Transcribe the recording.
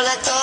sola